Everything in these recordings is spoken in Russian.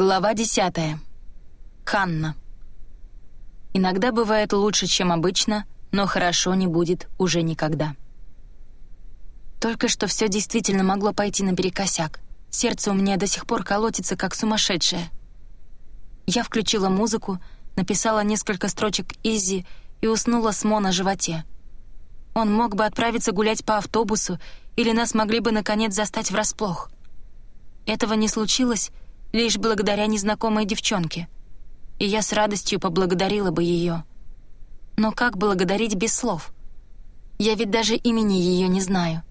Глава десятая. Ханна. Иногда бывает лучше, чем обычно, но хорошо не будет уже никогда. Только что все действительно могло пойти наперекосяк. Сердце у меня до сих пор колотится, как сумасшедшее. Я включила музыку, написала несколько строчек Изи и уснула с Мо на животе. Он мог бы отправиться гулять по автобусу, или нас могли бы наконец застать врасплох. Этого не случилось, лишь благодаря незнакомой девчонке. И я с радостью поблагодарила бы ее. Но как благодарить без слов? Я ведь даже имени ее не знаю.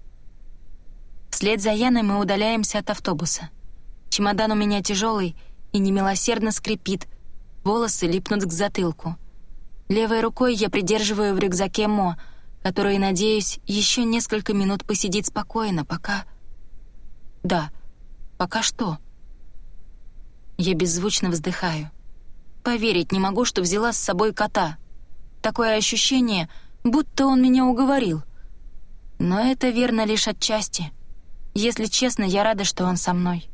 Вслед за Яной мы удаляемся от автобуса. Чемодан у меня тяжелый и немилосердно скрипит, волосы липнут к затылку. Левой рукой я придерживаю в рюкзаке Мо, который, надеюсь, еще несколько минут посидит спокойно, пока... Да, пока что? Я беззвучно вздыхаю. Поверить не могу, что взяла с собой кота. Такое ощущение, будто он меня уговорил. Но это верно лишь отчасти. Если честно, я рада, что он со мной.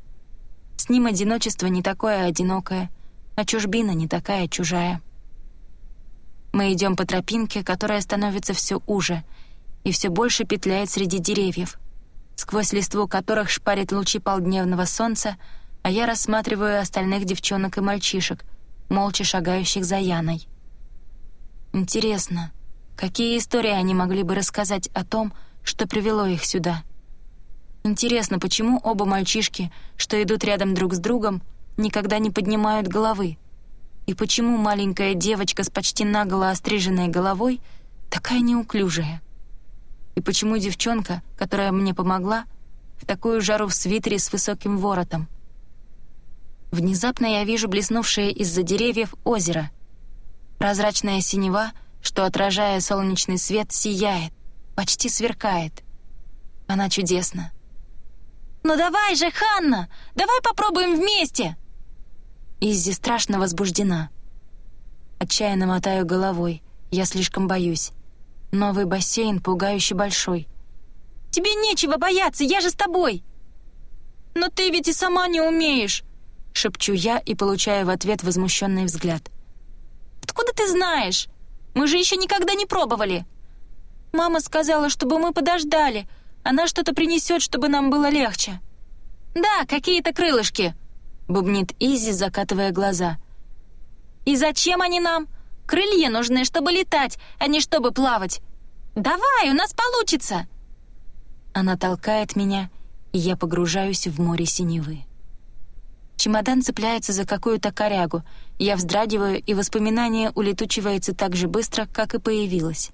С ним одиночество не такое одинокое, а чужбина не такая чужая. Мы идем по тропинке, которая становится все уже и все больше петляет среди деревьев, сквозь листву которых шпарит лучи полдневного солнца — а я рассматриваю остальных девчонок и мальчишек, молча шагающих за Яной. Интересно, какие истории они могли бы рассказать о том, что привело их сюда? Интересно, почему оба мальчишки, что идут рядом друг с другом, никогда не поднимают головы? И почему маленькая девочка с почти наголо остриженной головой такая неуклюжая? И почему девчонка, которая мне помогла, в такую жару в свитере с высоким воротом? Внезапно я вижу блеснувшее из-за деревьев озеро. Прозрачная синева, что, отражая солнечный свет, сияет, почти сверкает. Она чудесна. «Ну давай же, Ханна! Давай попробуем вместе!» Иззи страшно возбуждена. Отчаянно мотаю головой. Я слишком боюсь. Новый бассейн пугающе большой. «Тебе нечего бояться, я же с тобой!» «Но ты ведь и сама не умеешь!» — шепчу я и получаю в ответ возмущенный взгляд. «Откуда ты знаешь? Мы же еще никогда не пробовали!» «Мама сказала, чтобы мы подождали. Она что-то принесет, чтобы нам было легче». «Да, какие-то крылышки!» — бубнит Изи, закатывая глаза. «И зачем они нам? Крылья нужны, чтобы летать, а не чтобы плавать. Давай, у нас получится!» Она толкает меня, и я погружаюсь в море синевы. Чемодан цепляется за какую-то корягу. Я вздрагиваю, и воспоминание улетучивается так же быстро, как и появилось.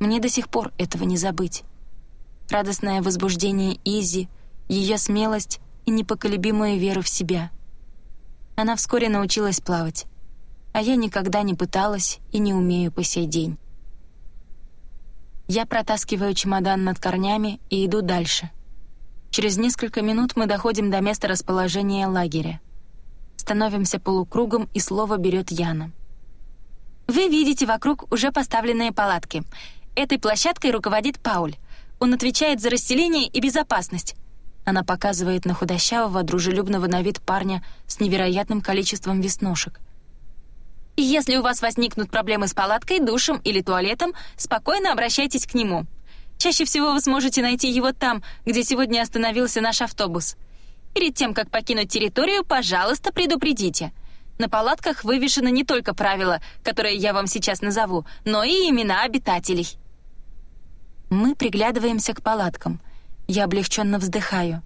Мне до сих пор этого не забыть. Радостное возбуждение Изи, ее смелость и непоколебимую веру в себя. Она вскоре научилась плавать, а я никогда не пыталась и не умею по сей день. Я протаскиваю чемодан над корнями и иду дальше — Через несколько минут мы доходим до места расположения лагеря. Становимся полукругом, и слово берет Яна. Вы видите вокруг уже поставленные палатки. Этой площадкой руководит Пауль. Он отвечает за расселение и безопасность. Она показывает на худощавого, дружелюбного на вид парня с невероятным количеством веснушек. Если у вас возникнут проблемы с палаткой, душем или туалетом, спокойно обращайтесь к нему — Чаще всего вы сможете найти его там, где сегодня остановился наш автобус. Перед тем, как покинуть территорию, пожалуйста, предупредите. На палатках вывешены не только правила, которые я вам сейчас назову, но и имена обитателей. Мы приглядываемся к палаткам. Я облегченно вздыхаю.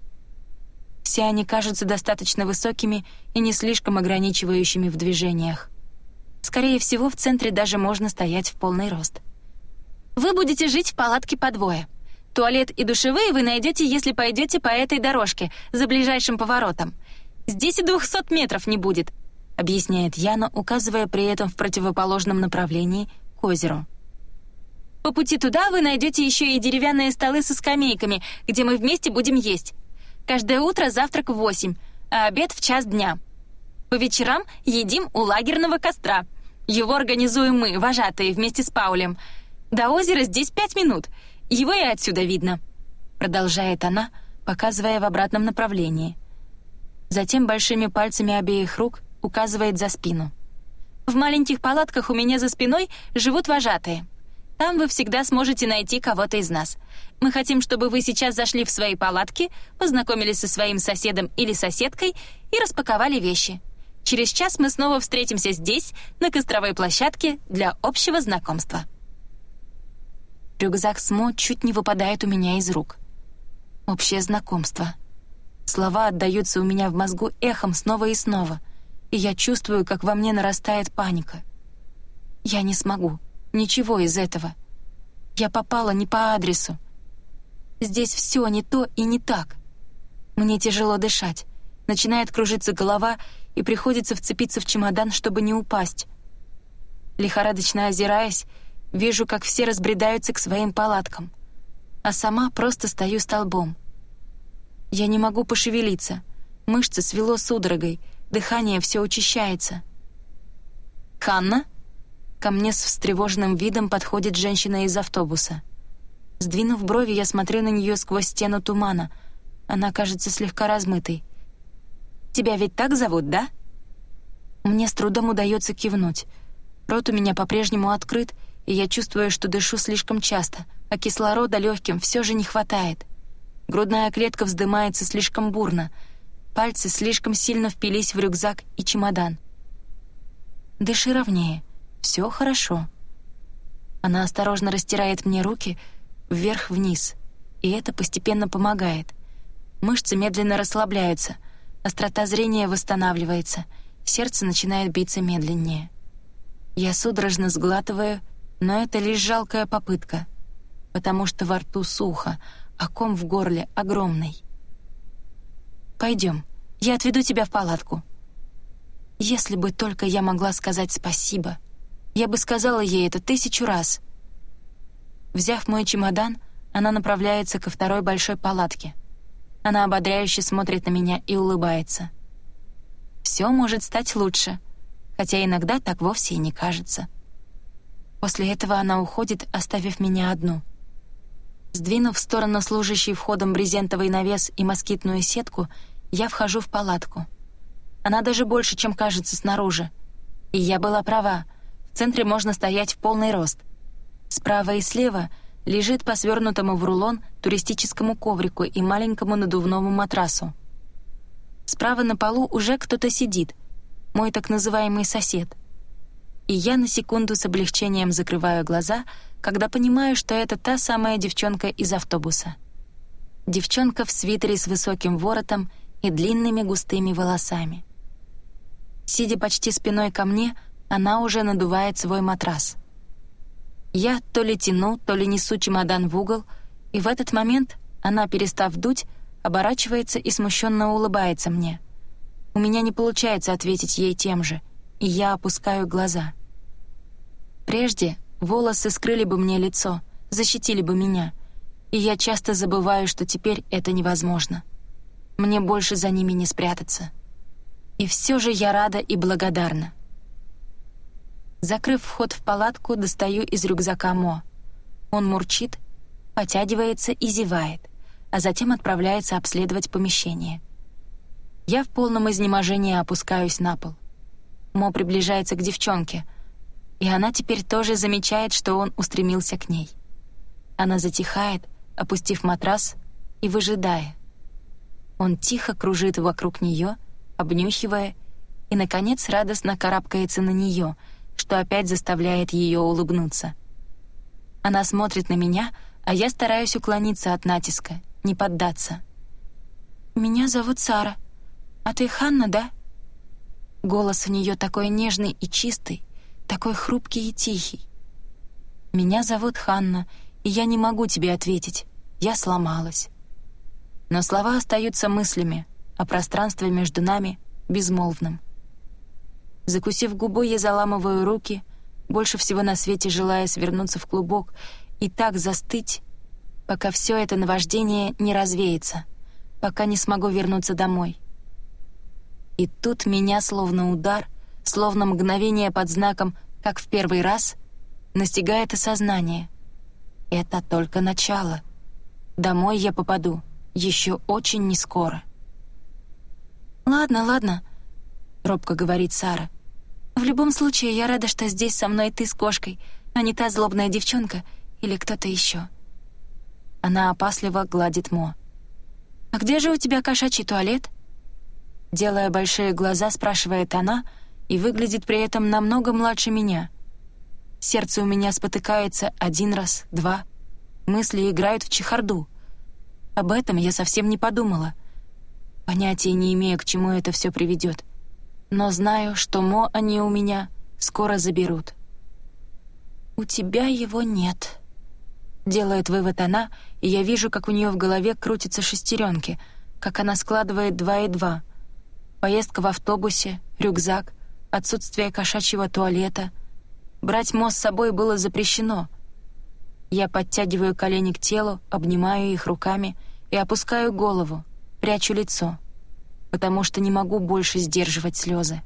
Все они кажутся достаточно высокими и не слишком ограничивающими в движениях. Скорее всего, в центре даже можно стоять в полный рост. Вы будете жить в палатке по двое. Туалет и душевые вы найдете, если пойдете по этой дорожке, за ближайшим поворотом. Здесь и двухсот метров не будет», — объясняет Яна, указывая при этом в противоположном направлении к озеру. «По пути туда вы найдете еще и деревянные столы со скамейками, где мы вместе будем есть. Каждое утро завтрак в восемь, а обед в час дня. По вечерам едим у лагерного костра. Его организуем мы, вожатые, вместе с Паулем — до озера здесь пять минут. Его и отсюда видно», — продолжает она, показывая в обратном направлении. Затем большими пальцами обеих рук указывает за спину. «В маленьких палатках у меня за спиной живут вожатые. Там вы всегда сможете найти кого-то из нас. Мы хотим, чтобы вы сейчас зашли в свои палатки, познакомились со своим соседом или соседкой и распаковали вещи. Через час мы снова встретимся здесь, на костровой площадке, для общего знакомства». Рюкзак Смо чуть не выпадает у меня из рук. Общее знакомство. Слова отдаются у меня в мозгу эхом снова и снова, и я чувствую, как во мне нарастает паника. Я не смогу. Ничего из этого. Я попала не по адресу. Здесь все не то и не так. Мне тяжело дышать. Начинает кружиться голова, и приходится вцепиться в чемодан, чтобы не упасть. Лихорадочно озираясь, вижу, как все разбредаются к своим палаткам, а сама просто стою столбом. Я не могу пошевелиться, мышцы свело судорогой, дыхание все учащается. «Ханна?» Ко мне с встревоженным видом подходит женщина из автобуса. Сдвинув брови, я смотрю на нее сквозь стену тумана. Она кажется слегка размытой. «Тебя ведь так зовут, да?» Мне с трудом удается кивнуть. Рот у меня по-прежнему открыт, и я чувствую, что дышу слишком часто, а кислорода легким все же не хватает. Грудная клетка вздымается слишком бурно. Пальцы слишком сильно впились в рюкзак и чемодан. «Дыши ровнее», все хорошо». Она осторожно растирает мне руки вверх-вниз, и это постепенно помогает. Мышцы медленно расслабляются, острота зрения восстанавливается, сердце начинает биться медленнее. Я судорожно сглатываю, но это лишь жалкая попытка, потому что во рту сухо, а ком в горле огромный. Пойдем, я отведу тебя в палатку». Если бы только я могла сказать спасибо — я бы сказала ей это тысячу раз. Взяв мой чемодан, она направляется ко второй большой палатке. Она ободряюще смотрит на меня и улыбается. Все может стать лучше, хотя иногда так вовсе и не кажется. После этого она уходит, оставив меня одну. Сдвинув в сторону служащий входом брезентовый навес и москитную сетку, я вхожу в палатку. Она даже больше, чем кажется снаружи. И я была права — в центре можно стоять в полный рост. Справа и слева лежит по свернутому в рулон туристическому коврику и маленькому надувному матрасу. Справа на полу уже кто-то сидит, мой так называемый сосед. И я на секунду с облегчением закрываю глаза, когда понимаю, что это та самая девчонка из автобуса. Девчонка в свитере с высоким воротом и длинными густыми волосами. Сидя почти спиной ко мне, она уже надувает свой матрас. Я то ли тяну, то ли несу чемодан в угол, и в этот момент она, перестав дуть, оборачивается и смущенно улыбается мне. У меня не получается ответить ей тем же, и я опускаю глаза. Прежде волосы скрыли бы мне лицо, защитили бы меня, и я часто забываю, что теперь это невозможно. Мне больше за ними не спрятаться. И все же я рада и благодарна. Закрыв вход в палатку, достаю из рюкзака Мо. Он мурчит, потягивается и зевает, а затем отправляется обследовать помещение. Я в полном изнеможении опускаюсь на пол. Мо приближается к девчонке, и она теперь тоже замечает, что он устремился к ней. Она затихает, опустив матрас и выжидая. Он тихо кружит вокруг нее, обнюхивая, и, наконец, радостно карабкается на нее — что опять заставляет ее улыбнуться. Она смотрит на меня, а я стараюсь уклониться от натиска, не поддаться. «Меня зовут Сара. А ты Ханна, да?» Голос у нее такой нежный и чистый, такой хрупкий и тихий. «Меня зовут Ханна, и я не могу тебе ответить. Я сломалась». Но слова остаются мыслями, а пространство между нами — безмолвным. Закусив губу, я заламываю руки, больше всего на свете желая свернуться в клубок и так застыть, пока все это наваждение не развеется, пока не смогу вернуться домой. И тут меня словно удар, словно мгновение под знаком «как в первый раз», настигает осознание. Это только начало. Домой я попаду еще очень нескоро. «Ладно, ладно», — робко говорит Сара. «В любом случае, я рада, что здесь со мной ты с кошкой, а не та злобная девчонка или кто-то еще. Она опасливо гладит Мо. «А где же у тебя кошачий туалет?» Делая большие глаза, спрашивает она и выглядит при этом намного младше меня. Сердце у меня спотыкается один раз, два. Мысли играют в чехарду. Об этом я совсем не подумала. Понятия не имею, к чему это все приведет. Но знаю, что Мо они у меня скоро заберут. «У тебя его нет», — делает вывод она, и я вижу, как у нее в голове крутятся шестеренки, как она складывает два и два. Поездка в автобусе, рюкзак, отсутствие кошачьего туалета. Брать Мо с собой было запрещено. Я подтягиваю колени к телу, обнимаю их руками и опускаю голову, прячу лицо, потому что не могу больше сдерживать слезы.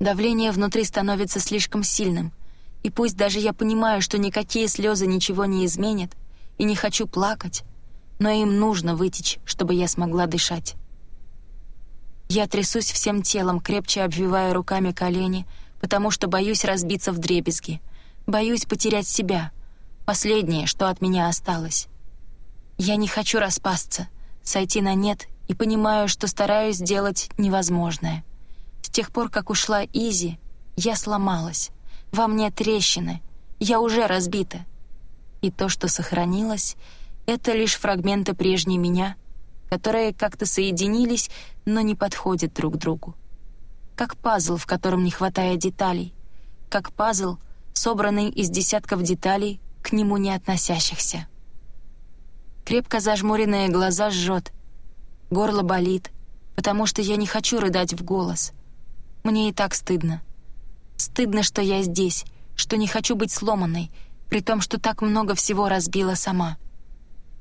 Давление внутри становится слишком сильным — и пусть даже я понимаю, что никакие слезы ничего не изменят, и не хочу плакать, но им нужно вытечь, чтобы я смогла дышать. Я трясусь всем телом, крепче обвивая руками колени, потому что боюсь разбиться в дребезги, боюсь потерять себя, последнее, что от меня осталось. Я не хочу распасться, сойти на нет и понимаю, что стараюсь сделать невозможное. С тех пор, как ушла Изи, я сломалась. Во мне трещины. Я уже разбита. И то, что сохранилось, это лишь фрагменты прежней меня, которые как-то соединились, но не подходят друг другу. Как пазл, в котором не хватает деталей. Как пазл, собранный из десятков деталей, к нему не относящихся. Крепко зажмуренные глаза жжет. Горло болит, потому что я не хочу рыдать в голос. Мне и так стыдно. Стыдно, что я здесь, что не хочу быть сломанной, при том, что так много всего разбила сама.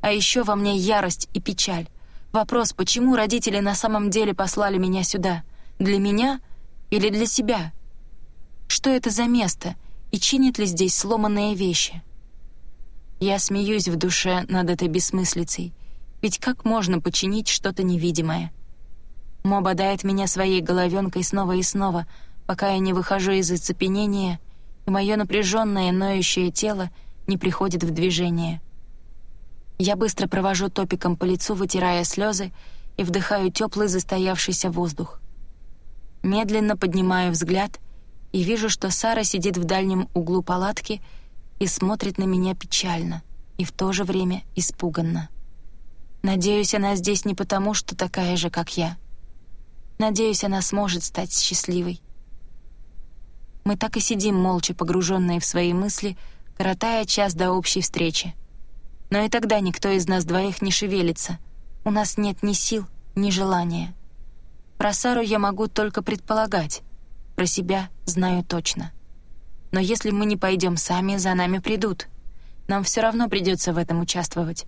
А еще во мне ярость и печаль. Вопрос, почему родители на самом деле послали меня сюда? Для меня или для себя? Что это за место и чинит ли здесь сломанные вещи? Я смеюсь в душе над этой бессмыслицей, ведь как можно починить что-то невидимое? Мо бодает меня своей головенкой снова и снова — пока я не выхожу из оцепенения, и мое напряженное, ноющее тело не приходит в движение. Я быстро провожу топиком по лицу, вытирая слезы, и вдыхаю теплый застоявшийся воздух. Медленно поднимаю взгляд и вижу, что Сара сидит в дальнем углу палатки и смотрит на меня печально и в то же время испуганно. Надеюсь, она здесь не потому, что такая же, как я. Надеюсь, она сможет стать счастливой. Мы так и сидим молча, погруженные в свои мысли, коротая час до общей встречи. Но и тогда никто из нас двоих не шевелится. У нас нет ни сил, ни желания. Про Сару я могу только предполагать. Про себя знаю точно. Но если мы не пойдем сами, за нами придут. Нам все равно придется в этом участвовать.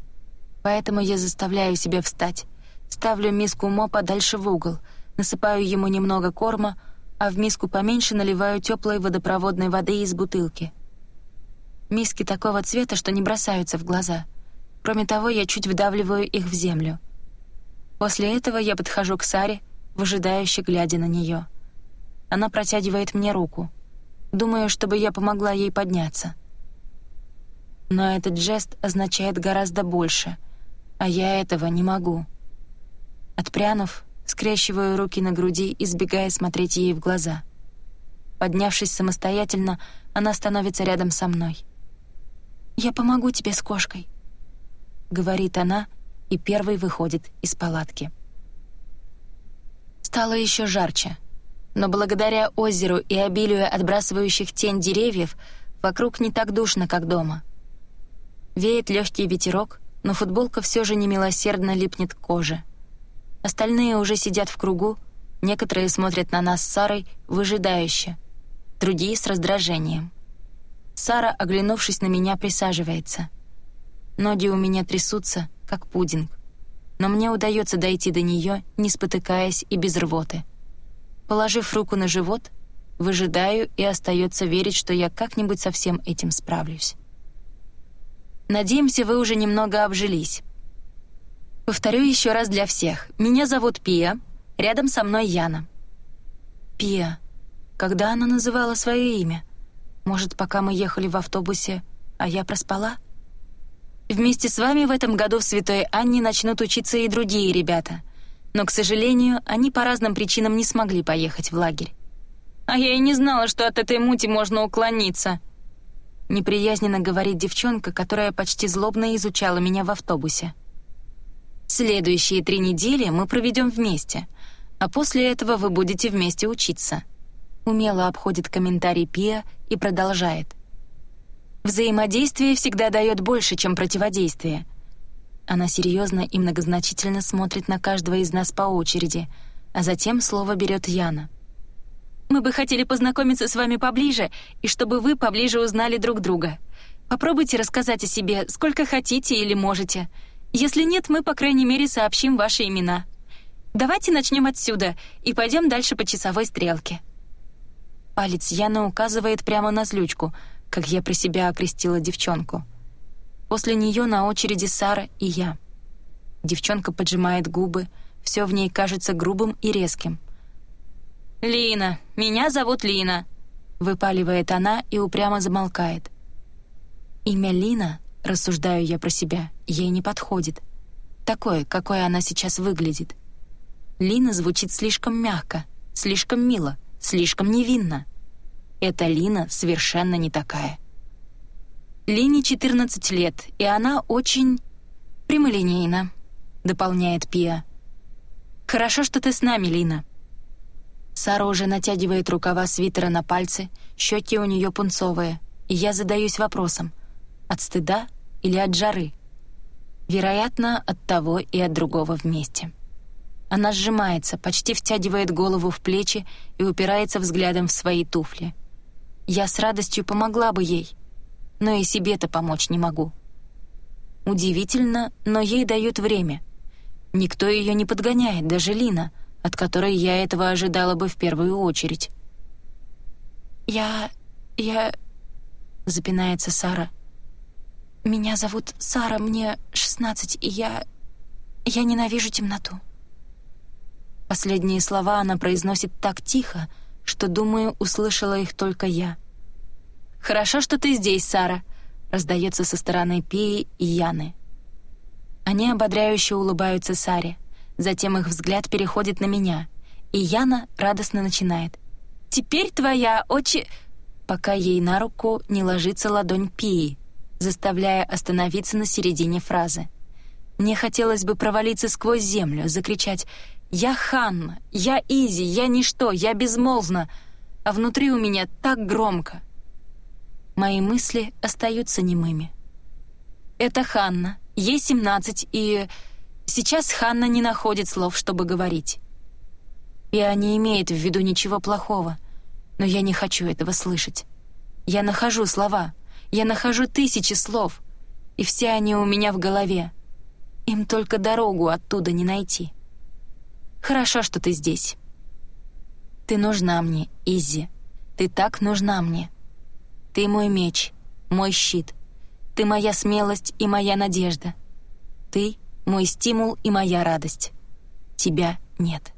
Поэтому я заставляю себя встать, ставлю миску Мо подальше в угол, насыпаю ему немного корма — а в миску поменьше наливаю теплой водопроводной воды из бутылки. Миски такого цвета, что не бросаются в глаза. Кроме того, я чуть вдавливаю их в землю. После этого я подхожу к Саре, выжидающе глядя на нее. Она протягивает мне руку. Думаю, чтобы я помогла ей подняться. Но этот жест означает гораздо больше, а я этого не могу. Отпрянув, скрещиваю руки на груди, избегая смотреть ей в глаза. Поднявшись самостоятельно, она становится рядом со мной. «Я помогу тебе с кошкой», — говорит она и первой выходит из палатки. Стало еще жарче, но благодаря озеру и обилию отбрасывающих тень деревьев вокруг не так душно, как дома. Веет легкий ветерок, но футболка все же немилосердно липнет к коже — Остальные уже сидят в кругу, некоторые смотрят на нас с Сарой выжидающе, другие с раздражением. Сара, оглянувшись на меня, присаживается. Ноги у меня трясутся, как пудинг, но мне удается дойти до нее, не спотыкаясь и без рвоты. Положив руку на живот, выжидаю и остается верить, что я как-нибудь со всем этим справлюсь. Надеемся, вы уже немного обжились. Повторю еще раз для всех. Меня зовут Пия. Рядом со мной Яна. Пия. Когда она называла свое имя? Может, пока мы ехали в автобусе, а я проспала? Вместе с вами в этом году в Святой Анне начнут учиться и другие ребята. Но, к сожалению, они по разным причинам не смогли поехать в лагерь. А я и не знала, что от этой мути можно уклониться. Неприязненно говорит девчонка, которая почти злобно изучала меня в автобусе. Следующие три недели мы проведем вместе, а после этого вы будете вместе учиться. Умело обходит комментарий Пия и продолжает. Взаимодействие всегда дает больше, чем противодействие. Она серьезно и многозначительно смотрит на каждого из нас по очереди, а затем слово берет Яна. Мы бы хотели познакомиться с вами поближе, и чтобы вы поближе узнали друг друга. Попробуйте рассказать о себе, сколько хотите или можете. Если нет, мы, по крайней мере, сообщим ваши имена. Давайте начнем отсюда и пойдем дальше по часовой стрелке. Палец Яна указывает прямо на злючку, как я про себя окрестила девчонку. После нее на очереди Сара и я. Девчонка поджимает губы, все в ней кажется грубым и резким. «Лина, меня зовут Лина», — выпаливает она и упрямо замолкает. Имя Лина рассуждаю я про себя, ей не подходит. Такое, какой она сейчас выглядит. Лина звучит слишком мягко, слишком мило, слишком невинно. Эта Лина совершенно не такая. Лине 14 лет, и она очень прямолинейна, дополняет Пия. Хорошо, что ты с нами, Лина. Сара уже натягивает рукава свитера на пальцы, щеки у нее пунцовые, и я задаюсь вопросом, от стыда или от жары? Вероятно, от того и от другого вместе. Она сжимается, почти втягивает голову в плечи и упирается взглядом в свои туфли. Я с радостью помогла бы ей, но и себе-то помочь не могу. Удивительно, но ей дают время. Никто ее не подгоняет, даже Лина, от которой я этого ожидала бы в первую очередь. «Я... я...» — запинается Сара — «Меня зовут Сара, мне 16, и я... я ненавижу темноту». Последние слова она произносит так тихо, что, думаю, услышала их только я. «Хорошо, что ты здесь, Сара», — раздается со стороны Пии и Яны. Они ободряюще улыбаются Саре, затем их взгляд переходит на меня, и Яна радостно начинает. «Теперь твоя очи...» пока ей на руку не ложится ладонь Пии, заставляя остановиться на середине фразы. Мне хотелось бы провалиться сквозь землю, закричать «Я Ханна! Я Изи! Я ничто! Я безмолвна!» А внутри у меня так громко. Мои мысли остаются немыми. Это Ханна, ей 17, и сейчас Ханна не находит слов, чтобы говорить. Я не имеет в виду ничего плохого, но я не хочу этого слышать. Я нахожу слова — я нахожу тысячи слов, и все они у меня в голове. Им только дорогу оттуда не найти. Хорошо, что ты здесь. Ты нужна мне, Изи. Ты так нужна мне. Ты мой меч, мой щит. Ты моя смелость и моя надежда. Ты — мой стимул и моя радость. Тебя нет.